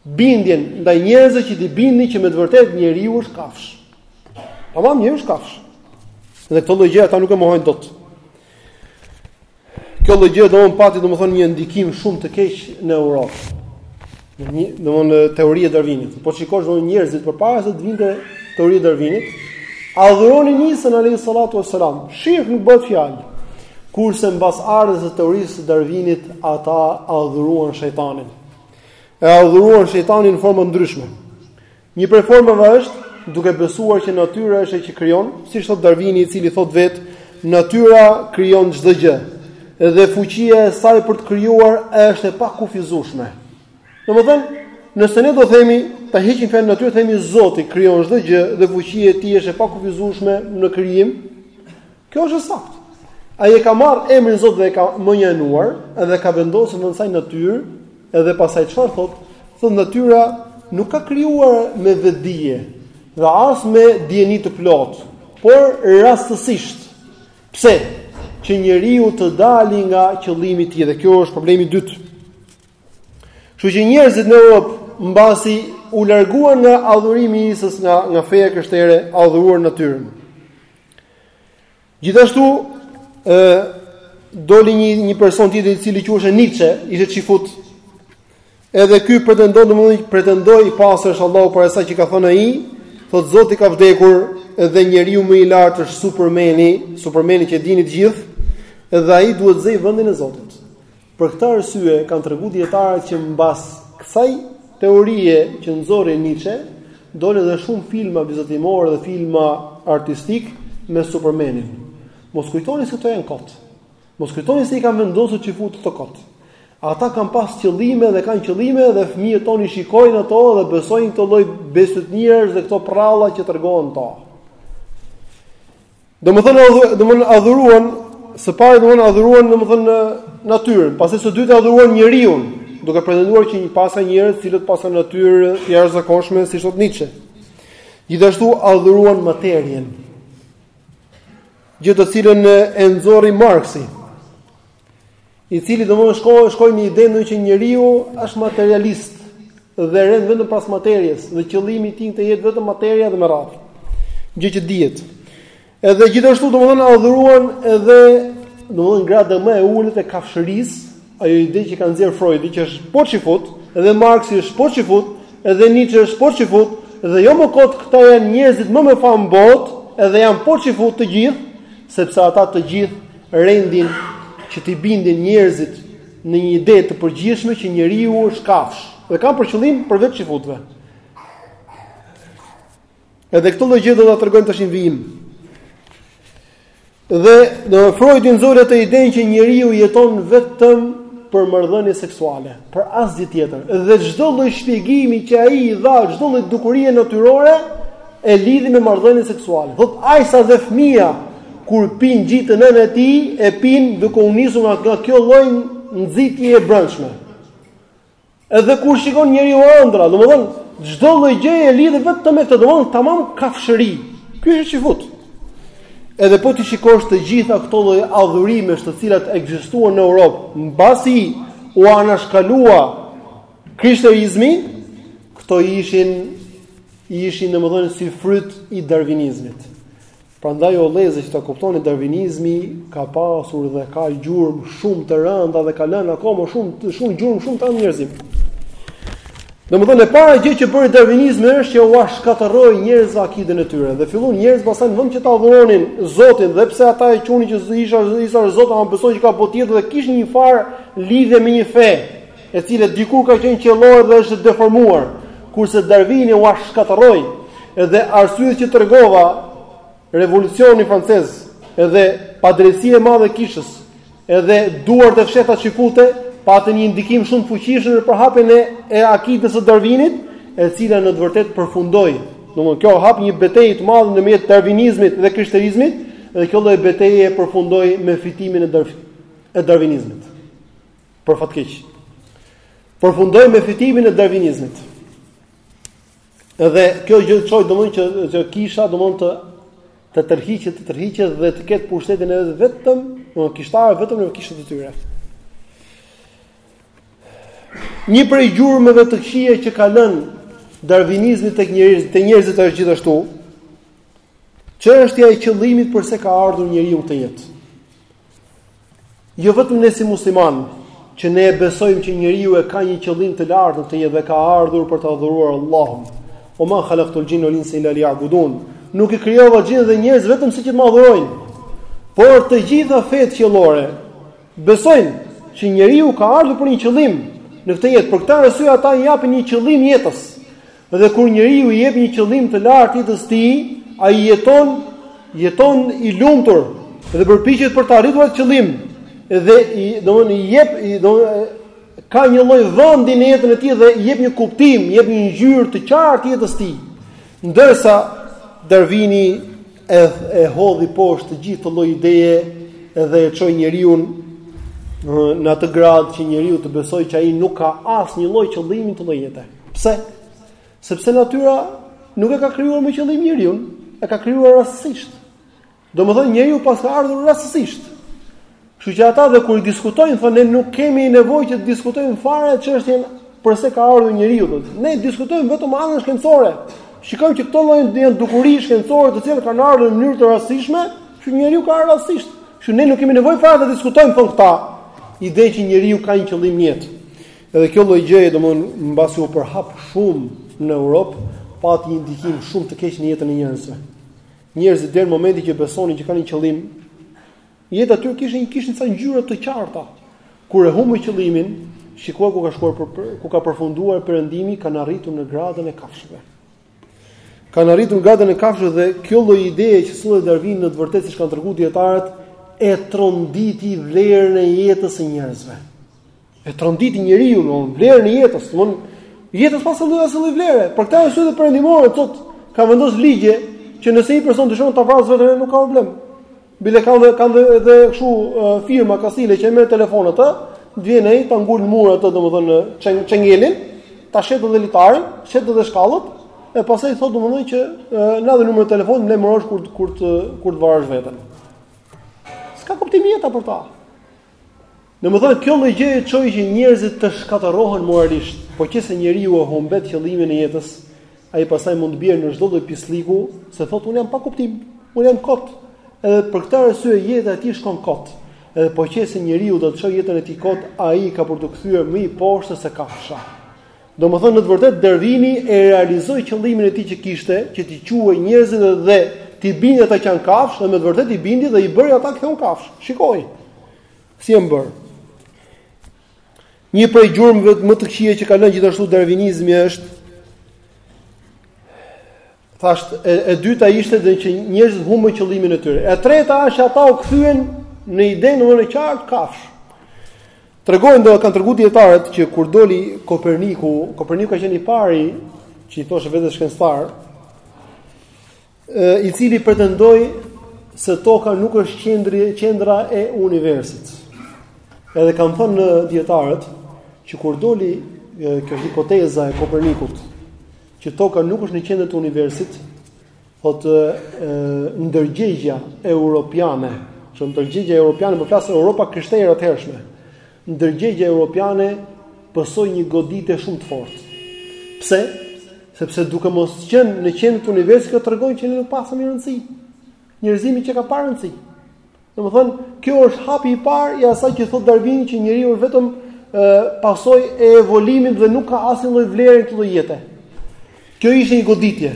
bindjen ndaj njerëzve që t'i bindin që me të vërtetë njeriu është kafshë. Tamam, njeriu është kafshë. Dhe këtë lloj gjëje ata nuk e mohojnë dot. Kjo lloj gjëje domon pati domethënë një ndikim shumë të keq në Europë. Domethënë teoria e Darwinit. Po të shikosh domon njerëzit përpara se të vinte teoria e Darwinit, adhuronin Isën alayhi salatu wassalam. Shirk nuk bëhet fjalë. Kurse mbas ardhjes së teorisë së Darwinit, ata adhuruan shejtanin. E adhuruan shejtanin në forma të ndryshme. Një prej formave është duke besuar që natyra është ajo që krijon, siç thotë Darwini, i cili thotë vetë, natyra krijon çdo gjë. Dhe fuqia e saj për të krijuar është e pakufizueshme. Domethënë, nëse ne do themi ta heqim fjalën natyrë, themi Zoti krijon çdo gjë dhe fuqia e tij është e pakufizueshme në krijim, Kjo është e saktë. Ai e ka marrë emrin Zot dhe e ka mënjanuar dhe ka vendosur në saj natyrë, edhe pastaj çfarë thotë? Thotë natyra nuk e ka krijuar me vetëdije dhe as me dijeni të plotë, por rastësisht. Pse? Që njeriu të dali nga qëllimi i tij dhe kjo është problemi i dytë. Kështu që njerëzit në Europë mbasi u larguan nga adhurimi i Isës nga nga feja krishtere, adhuruan natyrën. Gjithashtu ë doli një person tjetër i cili quhej Nietzsche, ishte çifut. Edhe ky pretendon domethënë pretendoi i pastër është Allahu para asaj që ka thënë ai, thotë Zoti ka vdekur dhe njeriu më i lartë është Supermeni, Supermeni që e dini të gjithë, dhe ai duhet të zëjë vendin e Zotit. Për këtë arsye kanë treguar dijetarët që mbas kësaj teorie që nxorri Nietzsche, dolën edhe shumë filma vizatimorë dhe filma artistikë me Supermanin. Mos kujtoni se këto janë kot. Mos kujtoni se i kanë vendosur çifutët këto kot. Ata kanë pas qëllime dhe kanë qëllime dhe fëmijët toni shikojnë ato dhe besojnë këto lloj besëtytnish dhe këto prralla që tregojnë ato. Domethënë domthonë adhuruan së pari domthonë adhuruan domthonë natyrën, pastaj së dyti adhuruan njeriun, duke pretenduar që një paskan njerëz të cilët paskan natyrë të jashtëzakonshme si thotë Nietzsche. Gjithashtu adhuruan materien. Gjë të cilën e nxorri Marksi. I cili domethënë shkoi shkoi në idenë që njeriu është materialist dhe rend vetëm pas materies dhe qëllimi i tij të jetë vetëm materia dhe me radhë. Gjë që dihet. Edhe gjithashtu domethënë adhuruan edhe domethënë grada më e ulët e kafshërisë, ajo ide që ka nxjerrë Freudi, që është po çifut, edhe Marxi është po çifut, edhe Nietzsche është po çifut, dhe jo më kot këta janë njerëzit më me famë në botë, edhe janë po çifut të gjithë, sepse ata të gjithë rendin që t'i bindin njerëzit në një ide të përgjithshme që njeriu është kafshë dhe kanë për qëllim përveç çifutëve. Edhe këtë lloj gjë do ta tregojmë tashi në vijim. Dhe Freudi nxori atë idenë që njeriu jeton vetëm për marrëdhënie seksuale, për asgjë tjetër. Dhe çdo lloj shpjegimi që ai i dha, çdo lloj dukurie natyrore, e lidhi me marrëdhënien seksuale. Thotë ai saqë dhe fëmija kur pin gji te nëna e tij e pin duke u nisur nga kjo, kjo lloj nxitje e brendshme. Edhe kur shikon njeriu ëndrra, domethën çdo lloj gjëje e lidhi vetëm me këtë, domethën tamam kafshëri. Ky është çifut. Edhe po t'i shikosh të gjitha këto lloj adhurimesh të cilat ekzistuan në Europë, mbasi u anashkalua krishterizmi, këto ishin ishin domethënë si fryt i darvinizmit. Prandaj o vëllezër që ta kuptoni darvinizmi ka pasur dhe ka gjurmë shumë të rënda dhe ka lënë akoma shumë shumë gjurmë shumë të rënda në njerëzim. Domethënë e para gjë që bëri darvinizmi është që ua shkatërroi njerëzve akiden e tyre dhe filluan njerëzit pastaj në vend që ta adhuronin Zotin dhe pse ata e quanin që Isa është Zot apo besonin që ka botë tjetër dhe kishin një farë lidhje me një fe. e cila dikur ka qenë qiellore dhe është deformuar, kurse Darwini ua shkatërroi dhe arsyet që tregova, revolucioni francez, edhe padrejësia e madhe e kishës, edhe duart e fshehta çifute, patën një ndikim shumë të fuqishëm në përhapjen e, e akidës së Darwinit, e cila në të vërtetë përfundoi. Domthonë kjo hap një betejë të madhe ndërmjet darvinizmit dhe krishterizmit, dhe kjo lloj beteje përfundoi me fitimin e, darf, e darvinizmit. Për fat të keq. Përfundoi me fitimin e darvinizmit. Dhe kjo gjë çoi domthonjë që, që kisha domthonjë të të tërhiqet, të tërhiqet dhe të ketë pushtetin e vet vetëm, domthonjë kishtarët vetëm në kishat e tyre. Një prej gjurmëve të këqija që ka lënë darvinizmi tek njerëzit, te njerëzit është gjithashtu çështja e qëllimit përse ka ardhur njeriu në këtë jetë. Jo vetëm ne si muslimanë, që ne besojmë që njeriu e ka një qëllim të lartë në këtë jetë dhe ka ardhur për të adhuruar Allahun. Wa ma khalaqtu al-jinna wal insa illa liya'budun. Nuk i krijova xhinët dhe njerëzit vetëm se që të më adhurojnë. Por të gjitha fetë qiellore besojnë që njeriu ka ardhur për një qëllim në këtë jetë. Për këtë arsye ata i japin një qëllim jetës. Dhe kur njeriu i jep një qëllim të lartë jetës së tij, ai jeton, jeton i lumtur dhe përpiqet për të arritur atë qëllim. Dhe i, domthonë i jep, i domthonë ka një lloj vendi në jetën e tij dhe i jep një kuptim, i jep një ngjyrë të qartë jetës së tij. Ndërsa Darwini e e hodhi poshtë gjithë këtë lloj ideje dhe e çoi njeriun në atë gradë që njeriu të besojë që ai nuk ka asnjë lloj qëllimi në këtë lloj jete. Pse? Sepse natyra nuk e ka krijuar me qëllim njeriun, e ka krijuar rastësisht. Domethënë njeriu paska ardhur rastësisht. Kështu që ata dhe kur diskutojnë thonë ne nuk kemi nevojë që të diskutojmë fare çështjen përse ka ardhur njeriu. Ne diskutojmë vetëm anën shkencore. Shikojmë që këto lloje janë dukuri shkencore të cilat kanë ardhur në mënyrë të rastësishme, që njeriu ka ardhur rastësisht. Kështu ne nuk kemi nevojë fare të diskutojmë thonë, këtë ide që njeriu ka një qëllim në jetë. Edhe kjo lloj gjëje domthonë mbasi u përhap shumë në Europë, pati një ndikim shumë të keq në jetën e njerëzve. Njerëzit deri në momentin që besonin që kanë një qëllim, jeta e tyre kishte kishin ca ngjyra të qarta. Kur e humbën qëllimin, shikoji ku ka shkuar për, për, ku ka përfunduar perëndimi, kanë arritur në gradën e kafshëve. Kanë arritur në gradën e kafshëve dhe kjo lloj ideje që solli Darwin në të vërtetë siç kanë treguar dietarët e tronditi vlerën e jetës së njerëzve. E tronditi njeriun në vlerën e jetës, domthon jeta s'pas ndonjë asnjë lloj vlere. Për këtë arsye te perëndimorët thot, kanë vendos ligje që nëse një person dëshiron ta vrasë vetën nuk ka problem. Bile ka dhe kanë edhe kështu firma kësi lloj që merr telefon atë, vjen ai ta ngul në mur atë domthon çengelin, ta shet edhe litarin, shet edhe shkallët e pastaj thot domthon që na dhe numrin e telefonit me lajmërosh kur kur të kur të varësh veten. S'ka kuptim jeta për ta. Domethënë kjo lloj gjëje çoi që njerëzit të shkatërrohen moralisht, po qe se njeriu e humbet qëllimin e jetës, ai pastaj mund të bjerë në çdo lloj pislliku, se thotë unë jam pa kuptim, unë jam kot. Edhe për këtë arsye jeta e tij shkon kot. Edhe po qe se njeriu do të çojë jetën e tij kot, ai ka për t'u kthyer më i poshtër se kafsha. Domethënë në të vërtetë Darwini e realizoi qëllimin e tij që kishte, që t'i quajë njerëzit dhe t'i bindë ata që janë kafshë, dhe me të vërtetë i bindi dhe i bëri ata u kthyen kafshë. Shikoji. Si janë bërë? Një prej gjurmëve më të këqija që ka lënë gjithashtu darvinizmi është thash e, e dyta ishte dhe që njerëzit humbën qëllimin e tyre. E treta është që ata u kthyen në idenë domethënë qartë kafsh. Tregojnë do kanë treguar dietarët që kur doli Koperniku, Koperniku ka qenë i pari që i thoshte vetes shkencëtar, i cili pretendoi se toka nuk është qendri qendra e universit. Edhe kanë thënë dijetarët që kur doli kjo hipoteza e Kopernikut që toka nuk është në qendër të universit, thotë ndërgjegja europiane, që ndërgjegja europiane po flas Europa e krishterë e atëhershme. Ndërgjegja europiane pësoi një goditje shumë të fortë. Pse? Sepse duke mos qenë në qendër të universit, kjo tregon që ne nuk paskemi rëndësi. Njerëzimi qenka pa rëndësi. Domethënë, kjo është hapi i parë i asaj që thot Darwin që njeriu është vetëm pasojë e evolimit dhe nuk ka asnjë lloj vlere këtu në jetë. Kjo ishte një goditje.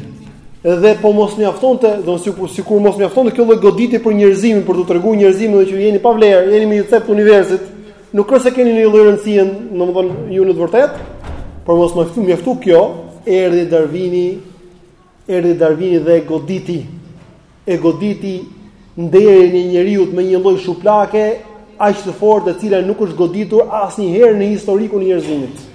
Dhe po mos mjaftonte, do sikur mos mjaftonte kjo lloj goditje për njerëzimin, për t'i treguar njerëzimit që jeni pa vlerë, jeni në një cep të universit, nuk është se keni një lloj rëndësie, domethënë ju në të vërtetë, por mos mjaftu kjo, erdhi Darvini, erdhi Darvini dhe e goditi. E goditi nderin e njeriut me një lloj shuplake aq të fortë e cila nuk është goditur asnjëherë në historikun e njerëzimit.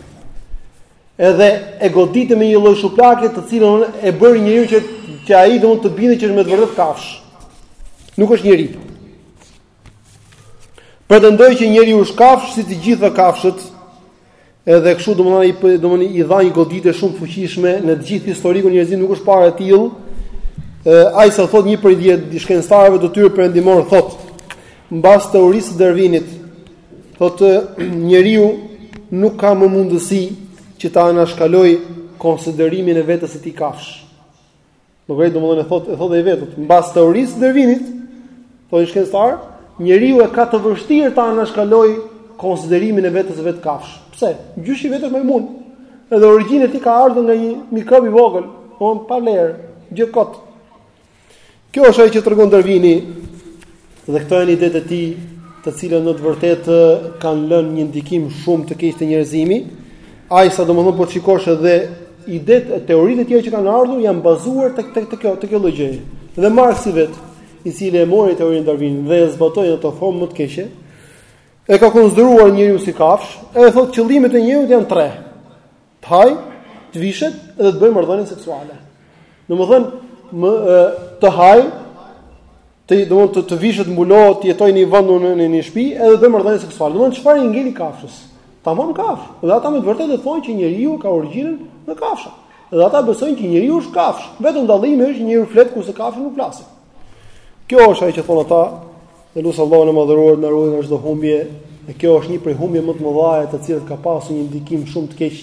Edhe e goditi me një lloj shuplake të cilën e bëri njeriun që që ai do mund të bindet që është me të vërtetë kafsh. Nuk është njeri. Pretendoi që njeriu është kafsh si të gjitha kafshët. Edhe kështu domethënë, domethënë i dha një goditje shumë të fuqishme në të gjithë historikun e njerëzimit nuk është parë e tillë. Aq sa thot një prej dijet shkencëtarëve të tyre perëndimor thot Mbas teorisë së Darwinit, thotë njeriu nuk ka më mundësi që ta anashkalojë konsiderimin e vetes së tij kafsh. Domethënë e thotë, e thotë ai vetë, mbas teorisë së Darwinit, thonë shkencëtar, njeriu e ka të vështirë ta anashkalojë konsiderimin e vetes së vet kafsh. Pse? Gjyshi i vet është majmun. Edhe origjina e tij ka ardhur nga një mikrob i vogël, domethënë pa vlerë, gjë kot. Kjo është ajo që tregon Darvini dhe këto janë idetë e tij, të cilat në të vërtetë kanë lënë një ndikim shumë të keq te njerëzimi. Aq sa domethënë po të shikosh edhe idetë e teoritë e tjera që kanë ardhur janë bazuar tek tek kjo, tek kjo lloj gjëje. Dhe Marksi vet, i cili e mori teorinë e Darwinit dhe e zbatoi në atë formë më të keqe, e ka konsideruar njeriun si kafsh, e thotë qëllimet e njeriut janë tre. Të haj, të vishet dhe të bëjë marrëdhënie seksuale. Domethënë, me të haj, të domethënë të, të vishet, mbulohet, të jetojë në një vend në një shtëpi edhe të bëjë marrëdhënie seksuale. Domethënë çfarë i ngeli kafshës? Tamam kafsh. Dhe ata me të vërtetë e thonë që njeriu ka origjinën nga kafsha. Dhe ata besojnë që njeriu është kafsh. Vetëm dallimi është njeriu flet kurse kafshët nuk flasin. Kjo është ajo që thonë ata, dhe lusim Allahun e madhëruar të na ruaj nga çdo humbje, dhe kjo është një prej humbjeve më të mëdha të cilat ka pasur një ndikim shumë të keq.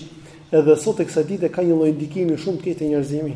Edhe sot e kësaj dite ka një lloj ndikimi shumë të keq te njerëzimi.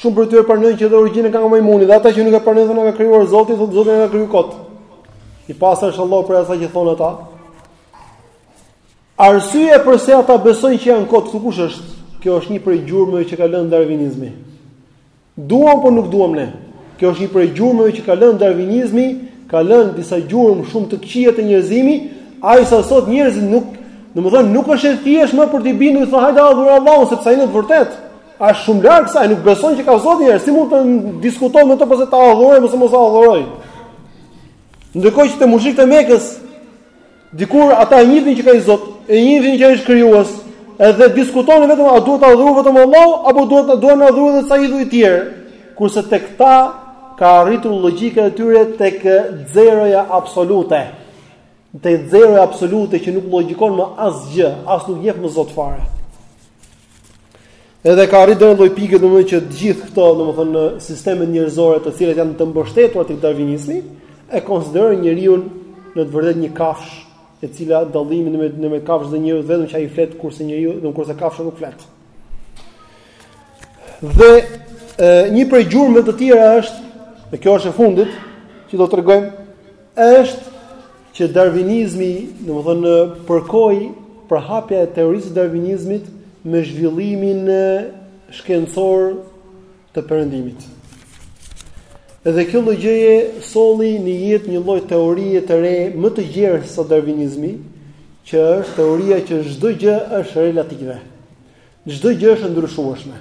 Shumë prej tyre pranojnë që edhe origjinën ka nga majmuni, dhe ata që nuk e pranojnë thonë na ka krijuar Zoti, thotë Zoti na ka kriju kot. I pastër është Allahu prej asaj që thonë ata. Arsyeja përse ata besojnë që janë kot, kush është? Kjo është një prej gjurmëve që ka lënë darvinizmi. Duam apo nuk duam ne? Kjo është një prej gjurmëve që ka lënë darvinizmi, ka lënë disa gjurmë shumë të këqija te njerëzimi, aq sa sot njerëzit nuk, domethënë nuk është e thjeshtë më për të bindur se hajde adhuroje Allahun sepse ai në të vërtetë Është shumë larg kësaj, nuk beson që ka Zot i njerëzve, si mund të diskutojmë me të pse ta adhurojmë ose mos ta adhurojmë? Ndërkohë që te mushrikët e Mekës, dikur ata e njihnin që ka një Zot, e njihnin që është krijues, edhe diskutonin vetëm a duhet ta adhurojmë vetëm Allahun apo duhet ta duan adhurojmë edhe ca idhuj të tjerë. Kurse tek ta ka arritur logjika e tyre tek zeroja absolute. Tek zeroja absolute që nuk logjikon më asgjë, as nuk njeh më Zot fare. Edhe ka arritur një lloj pike domethënë që të gjithë këto domethënë sistemet njerëzore të cilat janë të mbështetura tek darvinizmi e konsiderojnë njeriun në të vërtetë një kafshë e cila dallimi në mes kafshë dhe njeriu vetëm që ai flet kurse njeriu do kurse kafsha nuk flet. Dhe e, një prej gjurmëve të tjera është, dhe kjo është e fundit që do të tregojmë, është që darvinizmi, domethënë përkoi përhapja e teorisë së darvinizmit me zhvillimin shkencor të perëndimit. Edhe kjo lloj gjëje solli në jetë një lloj teorie të re më të gjerë se darvinizmi, që është teoria që çdo gjë është relative. Çdo gjë është e ndryshueshme.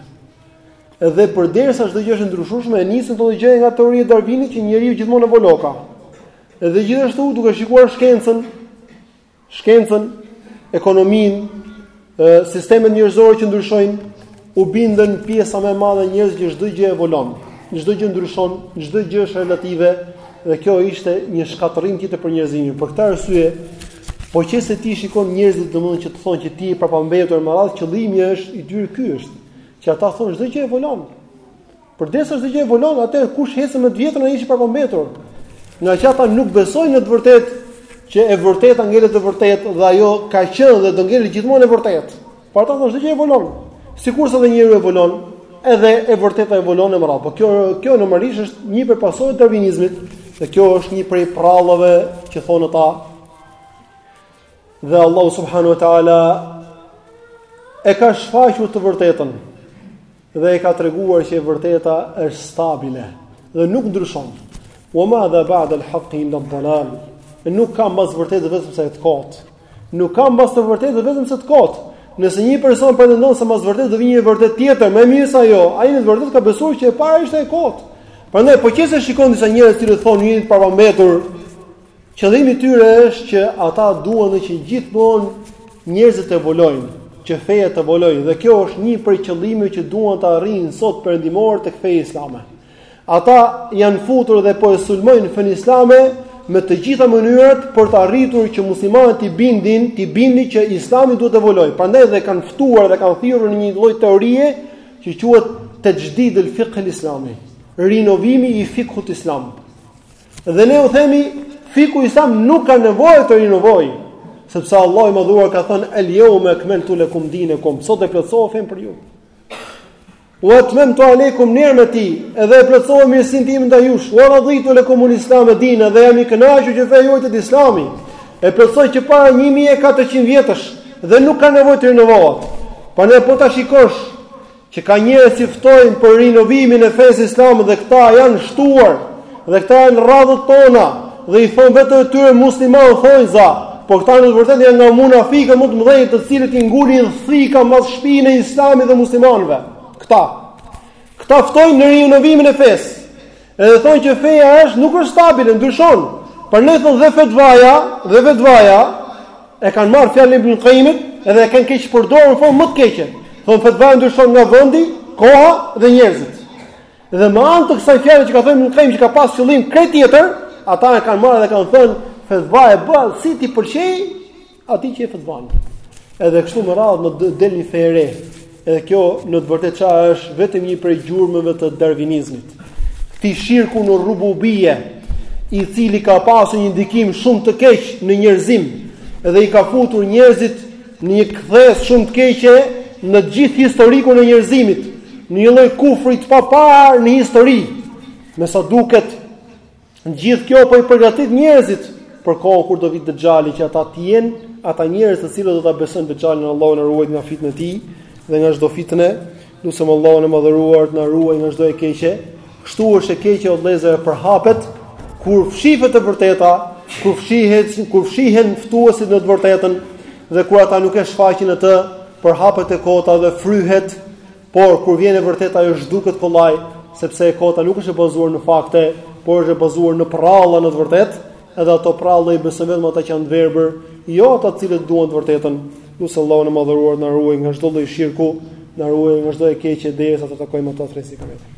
Edhe përderisa çdo gjë është e ndryshueshme, e nisën këtë gjë nga teoria e Darwinit që njeriu gjithmonë evoloka. Edhe gjithashtu duke shikuar shkencën, shkencën, ekonominë, sistemet njerëzore që ndryshojnë, u bindën pjesa më e madhe e njerëzve që çdo gjë evolon, çdo gjë ndryshon, çdo gjë është relative dhe kjo ishte një shkatërrim tjetër për njerëzimin. Për këtë arsye, po qe se ti shikon njerëzit domethënë që të thonë që ti je prapambetur me radhë, qëllimi është i tyre ky është, që ata thonë çdo gjë evolon. Përderisa çdo gjë evolon, atëherë kush ecën me të vjetrën është i prapambetur. Nga që ata nuk besojnë në të vërtetë që e vërteta ngelet e vërtetë dhe ajo ka qenë dhe do ngelet gjithmonë e vërtetë. Por ata thonë çdo gjë evolon. Sikurse edhe njeriu evolon, edhe e vërteta evolon e me radhë. Po kjo kjo normalisht është një prej pasojave të darvinizmit, dhe kjo është një prej përrallave që thonë ata. Dhe Allahu subhanahu wa taala e ka shfaqur të vërtetën. Dhe e ka treguar që e vërteta është stabile dhe nuk ndryshon. Wa ma dha ba'da al-haqqi illa ad-dalal. Nuk ka mbas vërtetës vetëm se të kotë. Nuk ka mbas të vërtetës vetëm se të kotë. Nëse një person pretendon se mbas vërtetës do vijë një vërtetë tjetër më e mirë se ajo, ai në të vërtetë ka besuar që e para ishte e kotë. Prandaj po qe se shikon disa njerëz që thonë ti je i prapambetur, Qëllimi i tyre është që ata duan që gjithmonë njerëzit të evolojnë, që feja të evolojë dhe kjo është një prej qëllimeve që duan të arrijnë sot perëndimorët tek feja islame. Ata janë futur dhe po e sulmojnë fenë islame me të gjitha mënyrat për të arritur që muslimanët të bindin, të bindin që Islami duhet të evolojë. Prandaj dhe kanë ftuar dhe kanë thirrur në një lloj teorie që quhet texhdid el-fikh el-islami, rinovimi i fikhut islam. Dhe ne u themi, fikhu islam nuk ka nevojë të rinovohet, sepse Allahu i Madhëruar ka thënë el yawma akmaltu lakum dinakum, sot e plotësova fenë për ju. Wa atmamtu alaykum ni'mati, edhe e plotësova mirësinë time ndaj jush. Wa raditu lakum al-islam dinan, dhe jam i kënaqur që feja juaj të jetë Islami. E plotësoi që para 1400 vjetësh dhe nuk ka nevojë të rinovohet. Prandaj po ta shikosh Që ka njerëz që ftojnë për rinovimin e fesë islame dhe këta janë shtuar dhe këta janë në radhët tona dhe i thonë vetes së tyre muslimanë thonjëza, por këta në të vërtetë janë nga munafikët më të mëdhenj të cilët i ngulin thika mbas shpine islamit dhe muslimanëve. Këta këta ftojnë në rinovimin e fesë. Edhe thonë që feja është nuk është stabile, ndryshon. Prandaj thonë dhe fetvaja, dhe fetvaja e kanë marrë fjalën e Ibn Qayyimit dhe e kanë keqpërdorur në formën më të keqe. Thonë fetvaja ndryshon nga vendi, koha dhe njerëzit. Dhe me anë të kësaj fjale që ka thënë Ibn Qayyim që ka pas qëllim krejt tjetër, ata e kanë marrë dhe kanë thënë fetvaja bëhet si t'i pëlqejë, Atij që jep fetvanë. Edhe kështu me radhë na del një fe e re. Edhe kjo në të vërtetë ça është vetëm një prej gjurmëve të darvinizmit. Këtij shirku në rububije, i cili ka pasur një ndikim shumë të keq në njerëzim, edhe i ka futur njerëzit në një kthesë shumë të keqe në gjithë historikun e njerëzimit, në një lloj kufri të paparë në histori, me sa duket Gjithë kjo po i përgatit njerëzit për kohën kur do vijë Dexhali që ata të jenë ata njerëz të cilët do ta besojnë Dexhalin Allahu na ruajtë nga fitneja e tij dhe nga çdo fitne. Lusim Allahun e madhëruar të na ruajë nga çdo e keqe. Kështu është e keqja o vëllezër, përhapet kur fshihet e vërteta, kur fshihet, kur fshihen ftuesit në të vërtetën dhe kur ata nuk e shfaqin atë, përhapet e kota dhe fryhet Por kur vjen e vërteta ajo zhduket kollaj, sepse e kota nuk është e bazuar në fakte, por është e bazuar në përralla në të vërtetë, edhe ato përralla i besojnë vetëm ata që janë të verbër, jo ata të cilët duan të vërtetën. Lusim Allahun e Madhëruar të na ruajë nga çdo lloj shirku, na ruajë nga çdo e keqe derisa ta takojmë atë atëherë si